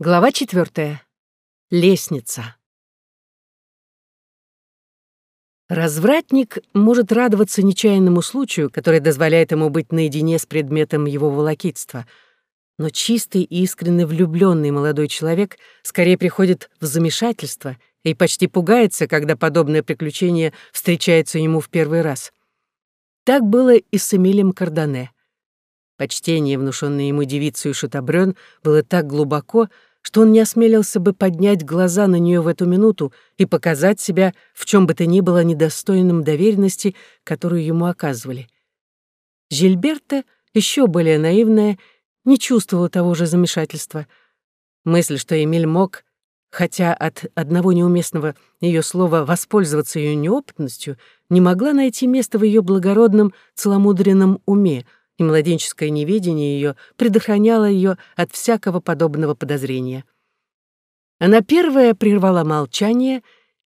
Глава четвертая. Лестница. Развратник может радоваться нечаянному случаю, который дозволяет ему быть наедине с предметом его волокитства. Но чистый и искренне влюбленный молодой человек скорее приходит в замешательство и почти пугается, когда подобное приключение встречается ему в первый раз. Так было и с Эмилем Кардане. Почтение, внушенное ему девицей Шатабрён, было так глубоко, что он не осмелился бы поднять глаза на нее в эту минуту и показать себя в чем бы то ни было недостойным доверенности, которую ему оказывали. Жильберта, еще более наивная, не чувствовала того же замешательства. Мысль, что Эмиль мог, хотя от одного неуместного ее слова воспользоваться ее неопытностью, не могла найти места в ее благородном целомудренном уме — и младенческое неведение ее предохраняло ее от всякого подобного подозрения. Она первая прервала молчание,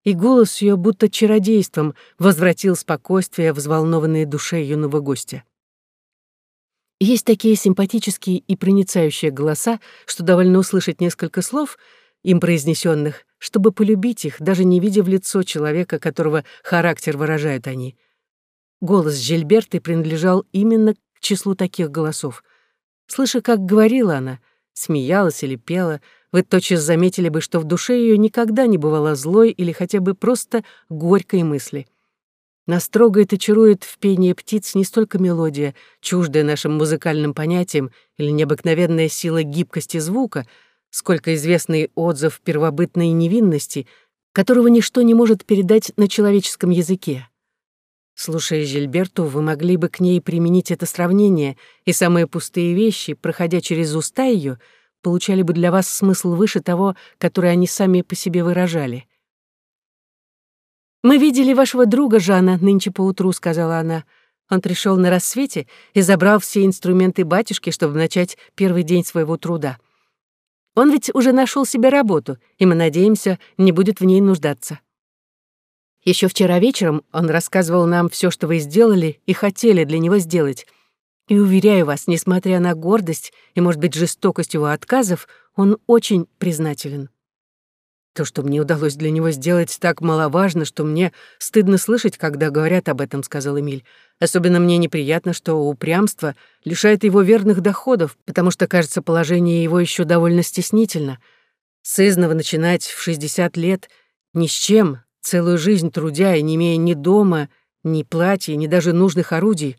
и голос ее будто чародейством возвратил спокойствие взволнованной душе юного гостя. Есть такие симпатические и проницающие голоса, что довольно услышать несколько слов, им произнесенных, чтобы полюбить их, даже не видя в лицо человека, которого характер выражают они. Голос Жильберты принадлежал именно к числу таких голосов. Слыша, как говорила она, смеялась или пела, вы тотчас заметили бы, что в душе ее никогда не бывало злой или хотя бы просто горькой мысли. Нас трогает и чарует в пении птиц не столько мелодия, чуждая нашим музыкальным понятиям, или необыкновенная сила гибкости звука, сколько известный отзыв первобытной невинности, которого ничто не может передать на человеческом языке. Слушая Жильберту, вы могли бы к ней применить это сравнение, и самые пустые вещи, проходя через уста ее, получали бы для вас смысл выше того, который они сами по себе выражали. «Мы видели вашего друга Жана нынче поутру», — сказала она. «Он пришел на рассвете и забрал все инструменты батюшки, чтобы начать первый день своего труда. Он ведь уже нашел себе работу, и мы надеемся, не будет в ней нуждаться». Еще вчера вечером он рассказывал нам все, что вы сделали и хотели для него сделать. И уверяю вас, несмотря на гордость и, может быть, жестокость его отказов, он очень признателен. То, что мне удалось для него сделать, так маловажно, что мне стыдно слышать, когда говорят об этом, сказал Эмиль. Особенно мне неприятно, что упрямство лишает его верных доходов, потому что, кажется, положение его еще довольно стеснительно. Сызново начинать в 60 лет ни с чем, целую жизнь трудя и не имея ни дома, ни платья, ни даже нужных орудий.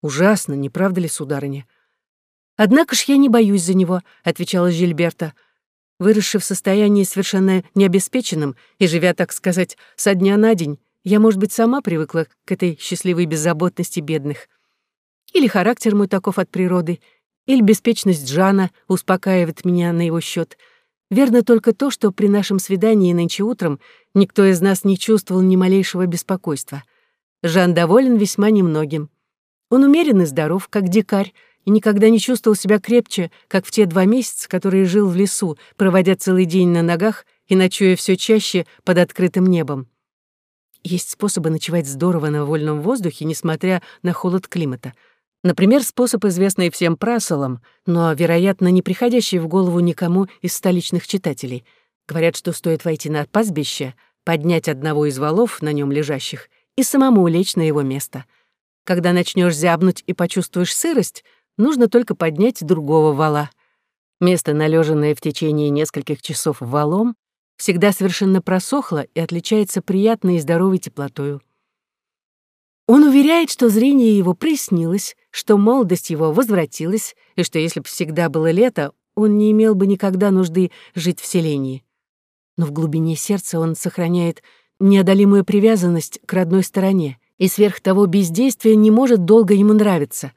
Ужасно, не правда ли, сударыня? «Однако ж я не боюсь за него», — отвечала Жильберта. «Выросши в состоянии совершенно необеспеченном и живя, так сказать, со дня на день, я, может быть, сама привыкла к этой счастливой беззаботности бедных. Или характер мой таков от природы, или беспечность Жана успокаивает меня на его счет. Верно только то, что при нашем свидании нынче утром никто из нас не чувствовал ни малейшего беспокойства. Жан доволен весьма немногим. Он умерен и здоров, как дикарь, и никогда не чувствовал себя крепче, как в те два месяца, которые жил в лесу, проводя целый день на ногах и ночуя все чаще под открытым небом. Есть способы ночевать здорово на вольном воздухе, несмотря на холод климата — Например, способ, известный всем прасолам, но, вероятно, не приходящий в голову никому из столичных читателей. Говорят, что стоит войти на пастбище, поднять одного из валов, на нем лежащих, и самому лечь на его место. Когда начнешь зябнуть и почувствуешь сырость, нужно только поднять другого вала. Место, належенное в течение нескольких часов валом, всегда совершенно просохло и отличается приятной и здоровой теплотою. Он уверяет, что зрение его приснилось, что молодость его возвратилась, и что если бы всегда было лето, он не имел бы никогда нужды жить в селении. Но в глубине сердца он сохраняет неодолимую привязанность к родной стороне, и сверх того бездействие не может долго ему нравиться.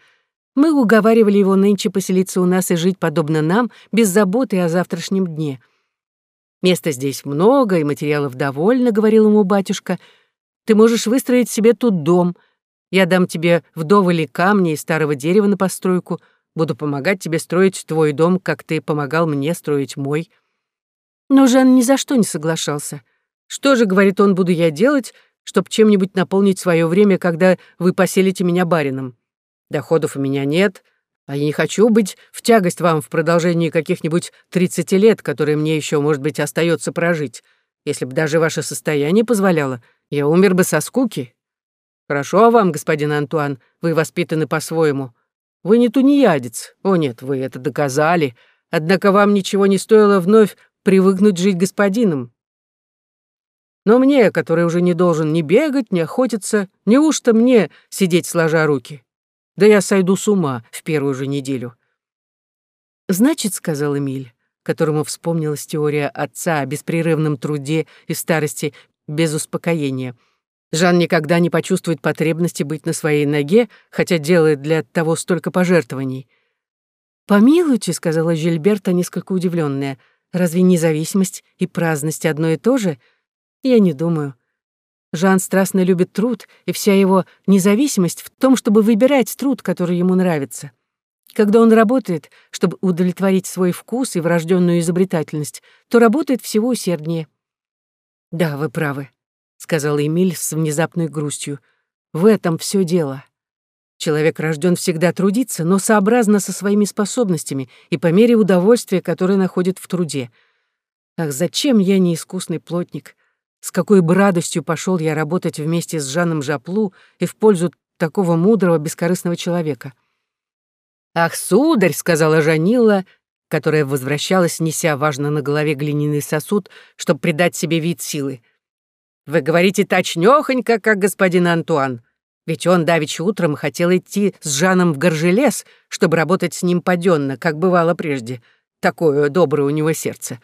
Мы уговаривали его нынче поселиться у нас и жить подобно нам, без заботы о завтрашнем дне. «Места здесь много, и материалов довольно», — говорил ему батюшка — ты можешь выстроить себе тут дом. Я дам тебе вдоволи камни и старого дерева на постройку. Буду помогать тебе строить твой дом, как ты помогал мне строить мой». Но Жан ни за что не соглашался. «Что же, — говорит он, — буду я делать, чтобы чем-нибудь наполнить свое время, когда вы поселите меня барином? Доходов у меня нет, А я не хочу быть в тягость вам в продолжении каких-нибудь тридцати лет, которые мне еще, может быть, остается прожить. Если бы даже ваше состояние позволяло, я умер бы со скуки. Хорошо вам, господин Антуан, вы воспитаны по-своему. Вы не тунеядец. О нет, вы это доказали. Однако вам ничего не стоило вновь привыкнуть жить господином. Но мне, который уже не должен ни бегать, ни охотиться, неужто мне сидеть сложа руки? Да я сойду с ума в первую же неделю. «Значит, — сказал Эмиль, которому вспомнилась теория отца о беспрерывном труде и старости без успокоения — Жан никогда не почувствует потребности быть на своей ноге, хотя делает для того столько пожертвований. «Помилуйте», — сказала Жильберта, несколько удивленная, «разве независимость и праздность одно и то же? Я не думаю. Жан страстно любит труд, и вся его независимость в том, чтобы выбирать труд, который ему нравится. Когда он работает, чтобы удовлетворить свой вкус и врожденную изобретательность, то работает всего усерднее. Да, вы правы сказал Эмиль с внезапной грустью. В этом все дело. Человек рожден всегда трудиться, но сообразно со своими способностями и по мере удовольствия, которое находит в труде. Ах, зачем я не искусный плотник? С какой бы радостью пошел я работать вместе с Жаном Жаплу и в пользу такого мудрого, бескорыстного человека. «Ах, сударь!» — сказала Жанила, которая возвращалась, неся важно на голове глиняный сосуд, чтобы придать себе вид силы. Вы говорите точнёхонько, как господин Антуан. Ведь он давеча утром хотел идти с Жаном в Горжелес, чтобы работать с ним паденно, как бывало прежде. Такое доброе у него сердце.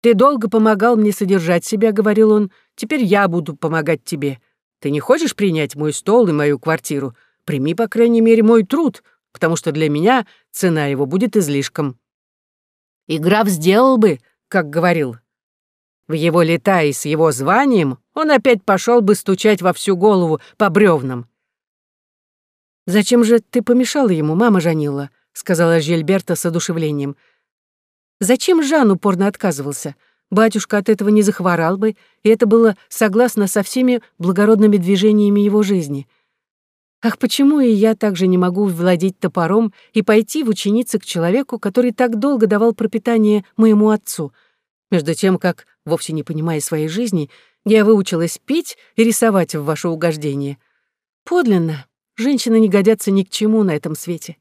«Ты долго помогал мне содержать себя», — говорил он. «Теперь я буду помогать тебе. Ты не хочешь принять мой стол и мою квартиру? Прими, по крайней мере, мой труд, потому что для меня цена его будет излишком». И граф сделал бы, как говорил, в его лета и с его званием он опять пошел бы стучать во всю голову по бревнам. «Зачем же ты помешала ему, мама Жанила?» — сказала Жильберта с одушевлением. «Зачем Жан упорно отказывался? Батюшка от этого не захворал бы, и это было согласно со всеми благородными движениями его жизни. Ах, почему и я также не могу владеть топором и пойти в ученицы к человеку, который так долго давал пропитание моему отцу?» между тем как, вовсе не понимая своей жизни, я выучилась петь и рисовать в ваше угождение. Подлинно, женщины не годятся ни к чему на этом свете.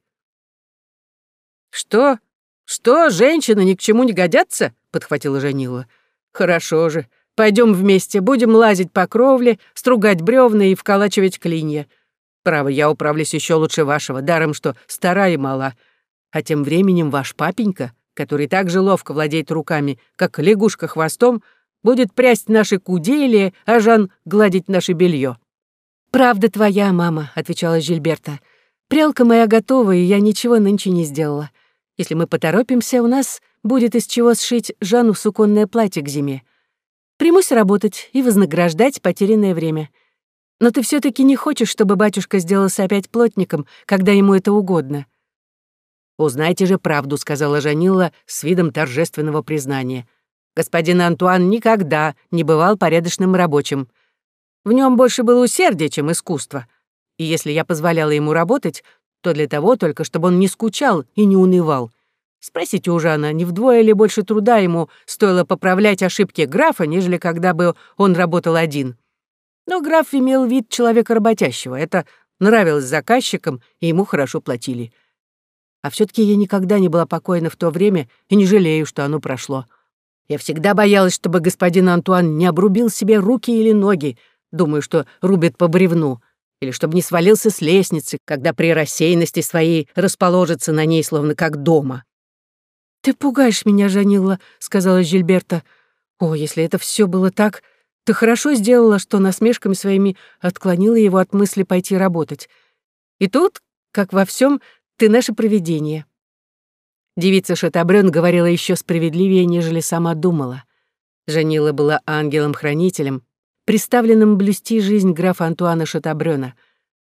«Что? Что, женщины ни к чему не годятся?» — подхватила Жанила. «Хорошо же. Пойдем вместе, будем лазить по кровле, стругать бревна и вколачивать клинья. Право, я управлюсь еще лучше вашего, даром что стара и мала. А тем временем ваш папенька который так же ловко владеет руками, как лягушка хвостом, будет прясть наши кудели, а Жан гладить наше белье. «Правда твоя, мама», — отвечала Жильберта. «Прялка моя готова, и я ничего нынче не сделала. Если мы поторопимся, у нас будет из чего сшить Жану суконное платье к зиме. Примусь работать и вознаграждать потерянное время. Но ты все таки не хочешь, чтобы батюшка сделался опять плотником, когда ему это угодно?» «Узнайте же правду», — сказала Жанила с видом торжественного признания. «Господин Антуан никогда не бывал порядочным рабочим. В нем больше было усердия, чем искусство. И если я позволяла ему работать, то для того только, чтобы он не скучал и не унывал. Спросите у Жана, не вдвое ли больше труда ему стоило поправлять ошибки графа, нежели когда бы он работал один. Но граф имел вид человека работящего. Это нравилось заказчикам, и ему хорошо платили. А все таки я никогда не была покойна в то время и не жалею, что оно прошло. Я всегда боялась, чтобы господин Антуан не обрубил себе руки или ноги, думаю, что рубит по бревну, или чтобы не свалился с лестницы, когда при рассеянности своей расположится на ней, словно как дома. «Ты пугаешь меня, Жанилла», — сказала Жильберта. «О, если это все было так, ты хорошо сделала, что насмешками своими отклонила его от мысли пойти работать. И тут, как во всем, ты наше провидение». Девица Шатабрён говорила еще справедливее, нежели сама думала. Жанила была ангелом-хранителем, приставленным блюсти жизнь графа Антуана Шатабрёна.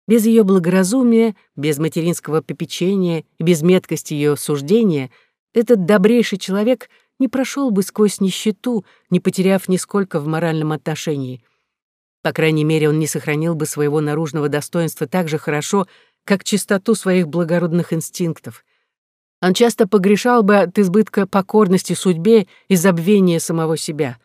Без ее благоразумия, без материнского попечения и без меткости ее суждения этот добрейший человек не прошел бы сквозь нищету, не потеряв нисколько в моральном отношении. По крайней мере, он не сохранил бы своего наружного достоинства так же хорошо, как чистоту своих благородных инстинктов. Он часто погрешал бы от избытка покорности судьбе и забвения самого себя.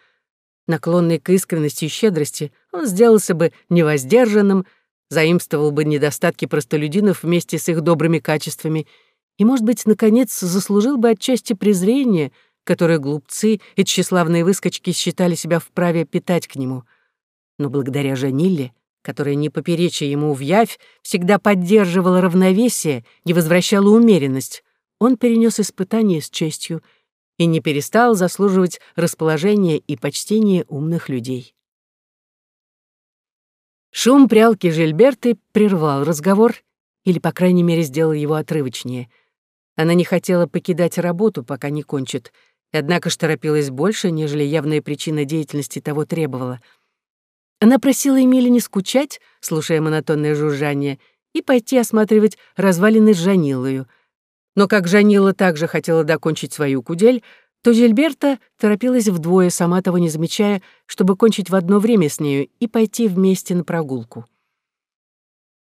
Наклонный к искренности и щедрости, он сделался бы невоздержанным, заимствовал бы недостатки простолюдинов вместе с их добрыми качествами и, может быть, наконец, заслужил бы отчасти презрение, которое глупцы и тщеславные выскочки считали себя вправе питать к нему. Но благодаря Жанилле, которая не попереча ему в явь, всегда поддерживала равновесие и возвращала умеренность, он перенес испытание с честью и не перестал заслуживать расположения и почтения умных людей. Шум прялки Жильберты прервал разговор, или, по крайней мере, сделал его отрывочнее. Она не хотела покидать работу, пока не кончит, однако ж торопилась больше, нежели явная причина деятельности того требовала. Она просила Эмили не скучать, слушая монотонное жужжание, и пойти осматривать развалины с Жанилою — но как Жанила также хотела докончить свою кудель, то Жильберта торопилась вдвое, сама того не замечая, чтобы кончить в одно время с нею и пойти вместе на прогулку.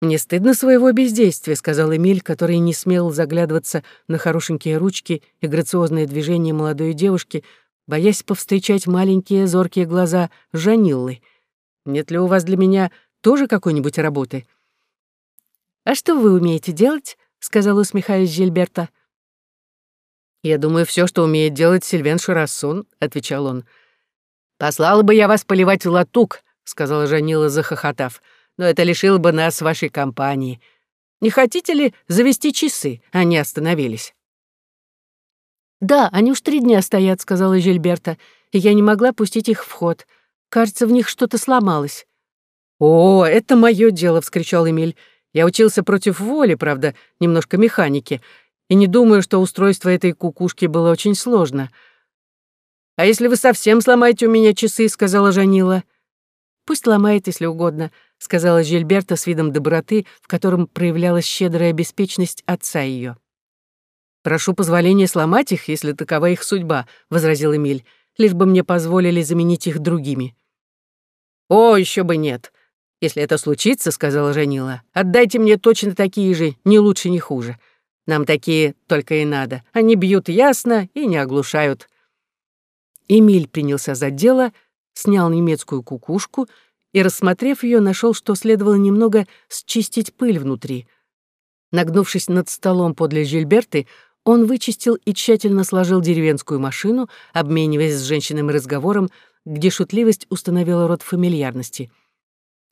«Мне стыдно своего бездействия», — сказал Эмиль, который не смел заглядываться на хорошенькие ручки и грациозные движения молодой девушки, боясь повстречать маленькие зоркие глаза Жаниллы. «Нет ли у вас для меня тоже какой-нибудь работы?» «А что вы умеете делать?» сказала, усмехаясь Жильберта. «Я думаю, все, что умеет делать Сильвен Шарассон», — отвечал он. «Послала бы я вас поливать латук», — сказала Жанила, захохотав, «но это лишило бы нас вашей компании. Не хотите ли завести часы?» Они остановились. «Да, они уж три дня стоят», — сказала Жильберта, «и я не могла пустить их в ход. Кажется, в них что-то сломалось». «О, это мое дело!» — вскричал Эмиль. Я учился против воли, правда, немножко механики, и не думаю, что устройство этой кукушки было очень сложно. «А если вы совсем сломаете у меня часы?» — сказала Жанила. «Пусть ломает, если угодно», — сказала Жильберта с видом доброты, в котором проявлялась щедрая беспечность отца ее. «Прошу позволения сломать их, если такова их судьба», — возразил Эмиль, «лишь бы мне позволили заменить их другими». «О, еще бы нет. «Если это случится, — сказала Жанила, — отдайте мне точно такие же, ни лучше, ни хуже. Нам такие только и надо. Они бьют ясно и не оглушают». Эмиль принялся за дело, снял немецкую кукушку и, рассмотрев ее, нашел, что следовало немного счистить пыль внутри. Нагнувшись над столом подле Жильберты, он вычистил и тщательно сложил деревенскую машину, обмениваясь с женщинами разговором, где шутливость установила род фамильярности —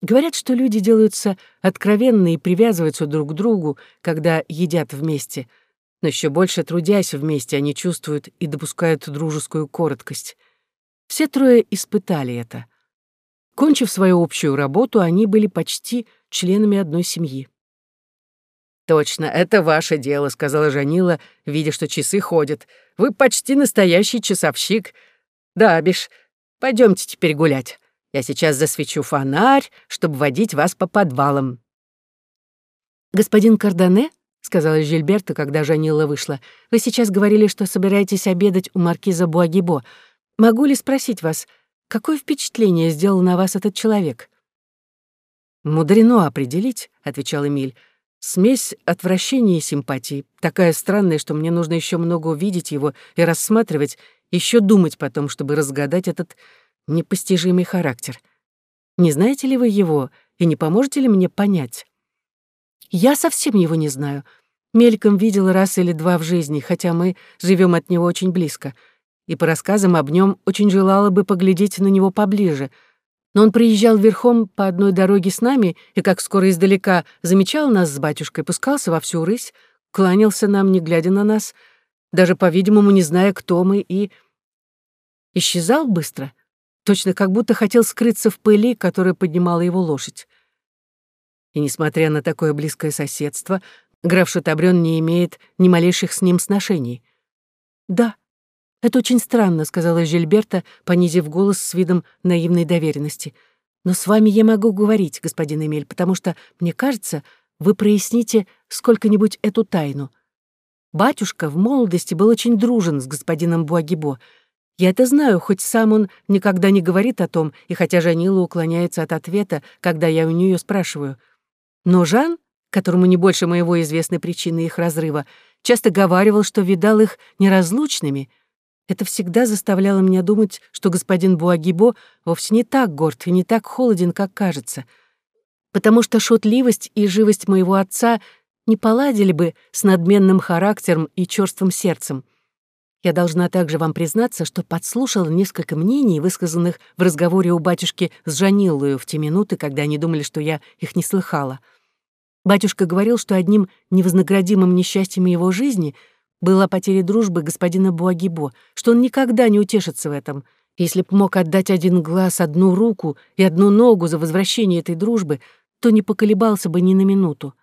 Говорят, что люди делаются откровенны и привязываются друг к другу, когда едят вместе, но еще больше трудясь вместе, они чувствуют и допускают дружескую короткость. Все трое испытали это. Кончив свою общую работу, они были почти членами одной семьи. «Точно, это ваше дело», — сказала Жанила, видя, что часы ходят. «Вы почти настоящий часовщик. Да, Биш, пойдемте теперь гулять». Я сейчас засвечу фонарь, чтобы водить вас по подвалам». «Господин Кардане», — сказала Жильберта, когда Жанила вышла, «вы сейчас говорили, что собираетесь обедать у маркиза Буагибо. Могу ли спросить вас, какое впечатление сделал на вас этот человек?» «Мудрено определить», — отвечал Эмиль. «Смесь отвращения и симпатии, такая странная, что мне нужно еще много увидеть его и рассматривать, еще думать потом, чтобы разгадать этот непостижимый характер. Не знаете ли вы его и не поможете ли мне понять? Я совсем его не знаю. Мельком видела раз или два в жизни, хотя мы живем от него очень близко. И по рассказам об нем очень желала бы поглядеть на него поближе. Но он приезжал верхом по одной дороге с нами и, как скоро издалека, замечал нас с батюшкой, пускался во всю рысь, кланялся нам, не глядя на нас, даже, по-видимому, не зная, кто мы, и... Исчезал быстро — точно как будто хотел скрыться в пыли, которая поднимала его лошадь. И несмотря на такое близкое соседство, граф Шатабрён не имеет ни малейших с ним сношений. «Да, это очень странно», — сказала Жильберта, понизив голос с видом наивной доверенности. «Но с вами я могу говорить, господин Эмиль, потому что, мне кажется, вы проясните сколько-нибудь эту тайну. Батюшка в молодости был очень дружен с господином Буагибо, я это знаю, хоть сам он никогда не говорит о том, и хотя Жанила уклоняется от ответа, когда я у нее спрашиваю. Но Жан, которому не больше моего известны причины их разрыва, часто говаривал, что видал их неразлучными. Это всегда заставляло меня думать, что господин Буагибо вовсе не так горд и не так холоден, как кажется, потому что шутливость и живость моего отца не поладили бы с надменным характером и чёрствым сердцем. Я должна также вам признаться, что подслушала несколько мнений, высказанных в разговоре у батюшки с Жаниллою в те минуты, когда они думали, что я их не слыхала. Батюшка говорил, что одним невознаградимым несчастьем его жизни была потеря дружбы господина Буагибо, что он никогда не утешится в этом. Если б мог отдать один глаз, одну руку и одну ногу за возвращение этой дружбы, то не поколебался бы ни на минуту.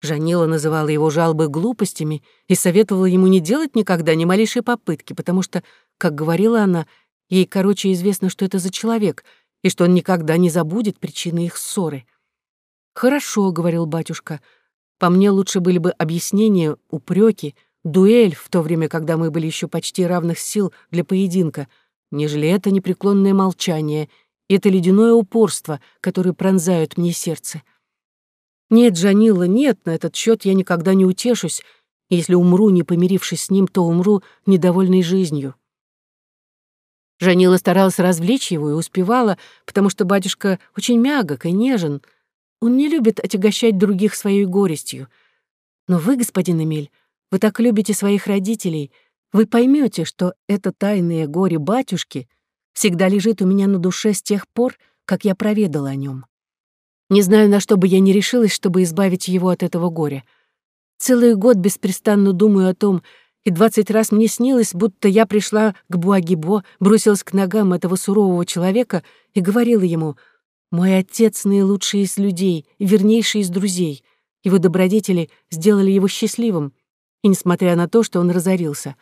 Жанила называла его жалобы глупостями и советовала ему не делать никогда ни малейшей попытки, потому что, как говорила она, ей, короче, известно, что это за человек, и что он никогда не забудет причины их ссоры. «Хорошо», — говорил батюшка, — «по мне лучше были бы объяснения, упреки, дуэль в то время, когда мы были еще почти равных сил для поединка, нежели это непреклонное молчание, это ледяное упорство, которое пронзают мне сердце». Нет, Жанила, нет, на этот счет я никогда не утешусь. Если умру, не помирившись с ним, то умру недовольной жизнью. Жанила старалась развлечь его и успевала, потому что батюшка очень мягок и нежен. Он не любит отягощать других своей горестью. Но вы, господин Эмиль, вы так любите своих родителей, вы поймете, что это тайное горе батюшки всегда лежит у меня на душе с тех пор, как я проведала о нем. Не знаю, на что бы я ни решилась, чтобы избавить его от этого горя. Целый год беспрестанно думаю о том, и двадцать раз мне снилось, будто я пришла к Буагибо, бросилась к ногам этого сурового человека и говорила ему, «Мой отец наилучший из людей, вернейший из друзей. Его добродетели сделали его счастливым, и несмотря на то, что он разорился.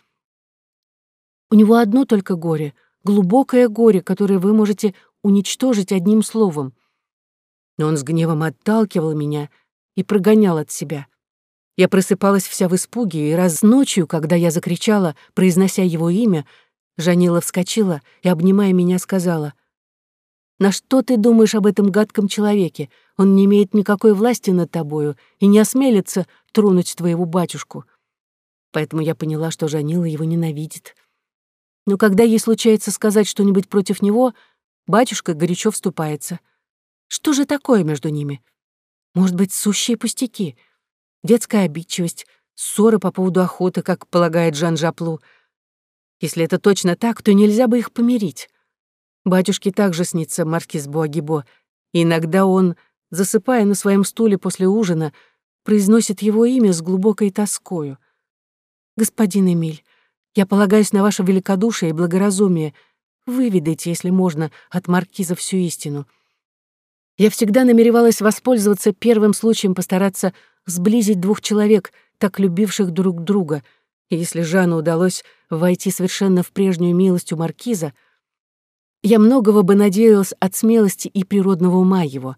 У него одно только горе, глубокое горе, которое вы можете уничтожить одним словом но он с гневом отталкивал меня и прогонял от себя. Я просыпалась вся в испуге, и раз ночью, когда я закричала, произнося его имя, Жанила вскочила и, обнимая меня, сказала, «На что ты думаешь об этом гадком человеке? Он не имеет никакой власти над тобою и не осмелится тронуть твоего батюшку». Поэтому я поняла, что Жанила его ненавидит. Но когда ей случается сказать что-нибудь против него, батюшка горячо вступается — что же такое между ними? Может быть, сущие пустяки? Детская обидчивость, ссора по поводу охоты, как полагает Жан Жаплу. Если это точно так, то нельзя бы их помирить. Батюшке также снится маркиз Буагибо, и иногда он, засыпая на своем стуле после ужина, произносит его имя с глубокой тоскою. «Господин Эмиль, я полагаюсь на ваше великодушие и благоразумие. Выведайте, если можно, от маркиза всю истину». Я всегда намеревалась воспользоваться первым случаем постараться сблизить двух человек, так любивших друг друга, и если Жанну удалось войти совершенно в прежнюю милость у маркиза, я многого бы надеялась от смелости и природного ума его.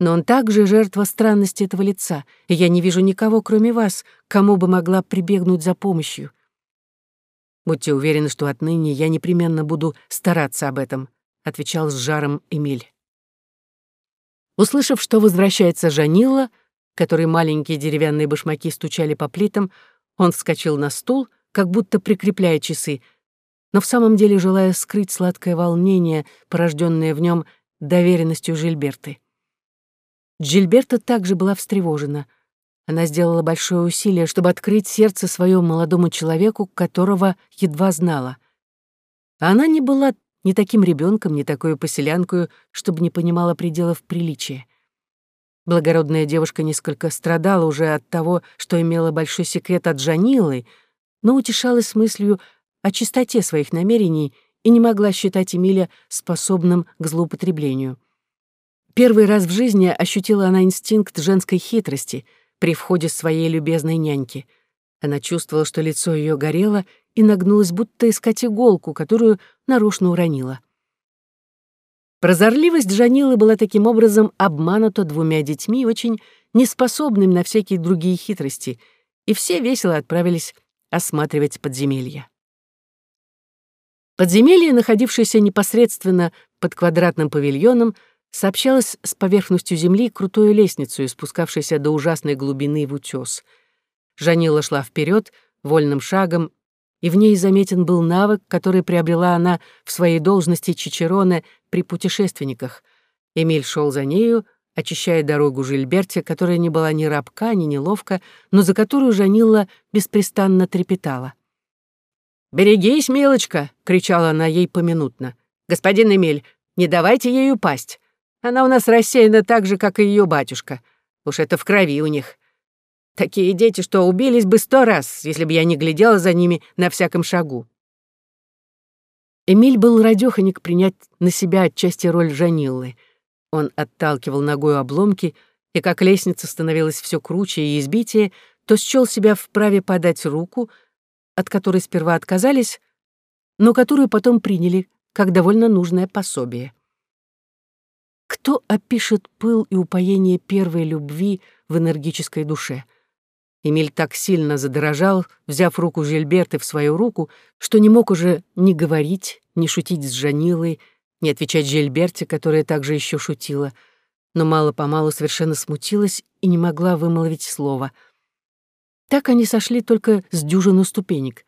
Но он также жертва странности этого лица, и я не вижу никого, кроме вас, кому бы могла прибегнуть за помощью. Будьте уверены, что отныне я непременно буду стараться об этом, отвечал с жаром Эмиль. Услышав, что возвращается Жанила, который маленькие деревянные башмаки стучали по плитам, он вскочил на стул, как будто прикрепляя часы, но в самом деле желая скрыть сладкое волнение, порожденное в нем доверенностью Жильберты. Джильберта также была встревожена. Она сделала большое усилие, чтобы открыть сердце своему молодому человеку, которого едва знала. А она не была ни таким ребенком, ни такой поселянкою, чтобы не понимала пределов приличия. Благородная девушка несколько страдала уже от того, что имела большой секрет от Жанилы, но утешалась мыслью о чистоте своих намерений и не могла считать Эмиля способным к злоупотреблению. Первый раз в жизни ощутила она инстинкт женской хитрости при входе своей любезной няньки. Она чувствовала, что лицо ее горело, и нагнулась, будто искать иголку, которую нарочно уронила. Прозорливость Жанилы была таким образом обманута двумя детьми, очень неспособными на всякие другие хитрости, и все весело отправились осматривать подземелья. Подземелье, находившееся непосредственно под квадратным павильоном, сообщалась с поверхностью земли крутую лестницу, спускавшейся до ужасной глубины в утес. Жанила шла вперед вольным шагом, и в ней заметен был навык, который приобрела она в своей должности Чичерона при путешественниках. Эмиль шел за нею, очищая дорогу Жильберте, которая не была ни рабка, ни неловка, но за которую Жанила беспрестанно трепетала. «Берегись, милочка!» — кричала она ей поминутно. «Господин Эмиль, не давайте ей упасть. Она у нас рассеяна так же, как и ее батюшка. Уж это в крови у них. Такие дети, что убились бы сто раз, если бы я не глядела за ними на всяком шагу». Эмиль был радёханик принять на себя отчасти роль Жаниллы. Он отталкивал ногой обломки, и как лестница становилась все круче и избитее, то счёл себя вправе подать руку — от которой сперва отказались, но которую потом приняли как довольно нужное пособие. Кто опишет пыл и упоение первой любви в энергической душе? Эмиль так сильно задорожал, взяв руку Жильберты в свою руку, что не мог уже ни говорить, ни шутить с Жанилой, ни отвечать Жильберте, которая также еще шутила, но мало-помалу совершенно смутилась и не могла вымолвить слова — так они сошли только с дюжину ступенек.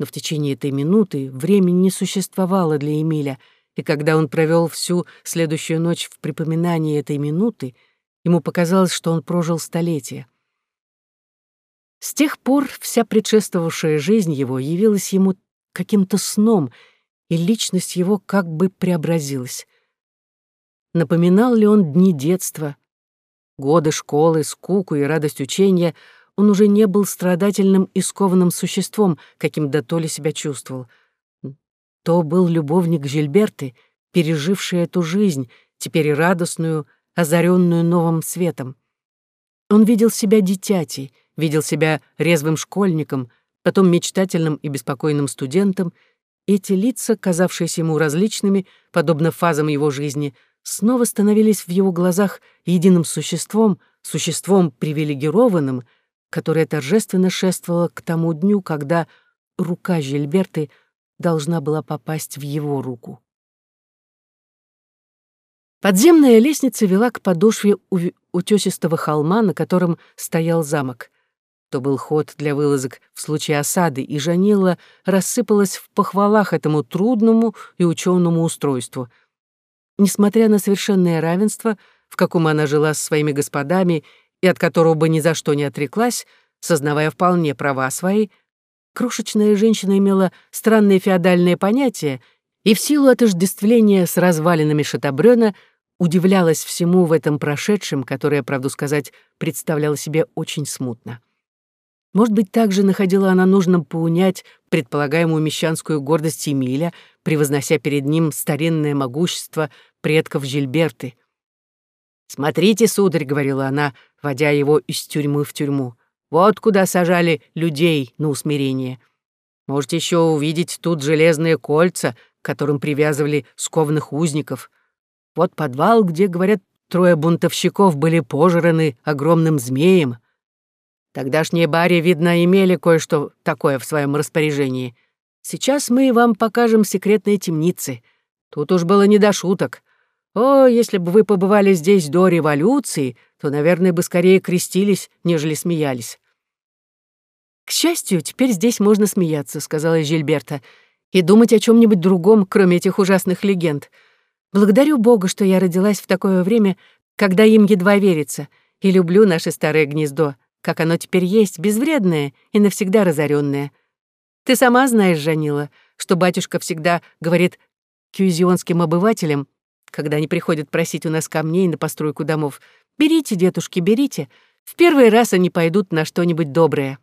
Но в течение этой минуты времени не существовало для Эмиля, и когда он провел всю следующую ночь в припоминании этой минуты, ему показалось, что он прожил столетие. С тех пор вся предшествовавшая жизнь его явилась ему каким-то сном, и личность его как бы преобразилась. Напоминал ли он дни детства, годы школы, скуку и радость учения — он уже не был страдательным и скованным существом, каким до то ли себя чувствовал. То был любовник Жильберты, переживший эту жизнь, теперь радостную, озаренную новым светом. Он видел себя дитятей, видел себя резвым школьником, потом мечтательным и беспокойным студентом. Эти лица, казавшиеся ему различными, подобно фазам его жизни, снова становились в его глазах единым существом, существом привилегированным — которая торжественно шествовала к тому дню, когда рука Жильберты должна была попасть в его руку. Подземная лестница вела к подошве утесистого холма, на котором стоял замок. То был ход для вылазок в случае осады, и Жанила рассыпалась в похвалах этому трудному и ученому устройству. Несмотря на совершенное равенство, в каком она жила с своими господами и от которого бы ни за что не отреклась, сознавая вполне права свои, крошечная женщина имела странные феодальные понятия и в силу отождествления с развалинами Шатабрёна удивлялась всему в этом прошедшем, которое, правду сказать, представляла себе очень смутно. Может быть, также находила она нужным поунять предполагаемую мещанскую гордость Эмиля, превознося перед ним старинное могущество предков Жильберты — «Смотрите, сударь», — говорила она, водя его из тюрьмы в тюрьму, «вот куда сажали людей на усмирение. Можете еще увидеть тут железные кольца, к которым привязывали скованных узников. Вот подвал, где, говорят, трое бунтовщиков были пожраны огромным змеем. Тогдашние бари, видно, имели кое-что такое в своем распоряжении. Сейчас мы вам покажем секретные темницы. Тут уж было не до шуток. О, если бы вы побывали здесь до революции, то, наверное, бы скорее крестились, нежели смеялись. «К счастью, теперь здесь можно смеяться», — сказала Жильберта, «и думать о чем нибудь другом, кроме этих ужасных легенд. Благодарю Бога, что я родилась в такое время, когда им едва верится, и люблю наше старое гнездо, как оно теперь есть, безвредное и навсегда разоренное. Ты сама знаешь, Жанила, что батюшка всегда говорит кюзионским обывателям, когда они приходят просить у нас камней на постройку домов. Берите, дедушки, берите. В первый раз они пойдут на что-нибудь доброе».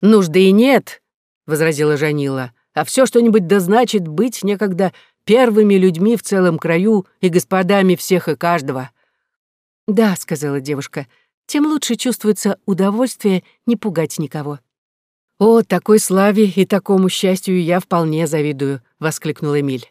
«Нужды и нет», — возразила Жанила, «а все что-нибудь да значит быть некогда первыми людьми в целом краю и господами всех и каждого». «Да», — сказала девушка, «тем лучше чувствуется удовольствие не пугать никого». «О, такой славе и такому счастью я вполне завидую», — воскликнул Эмиль.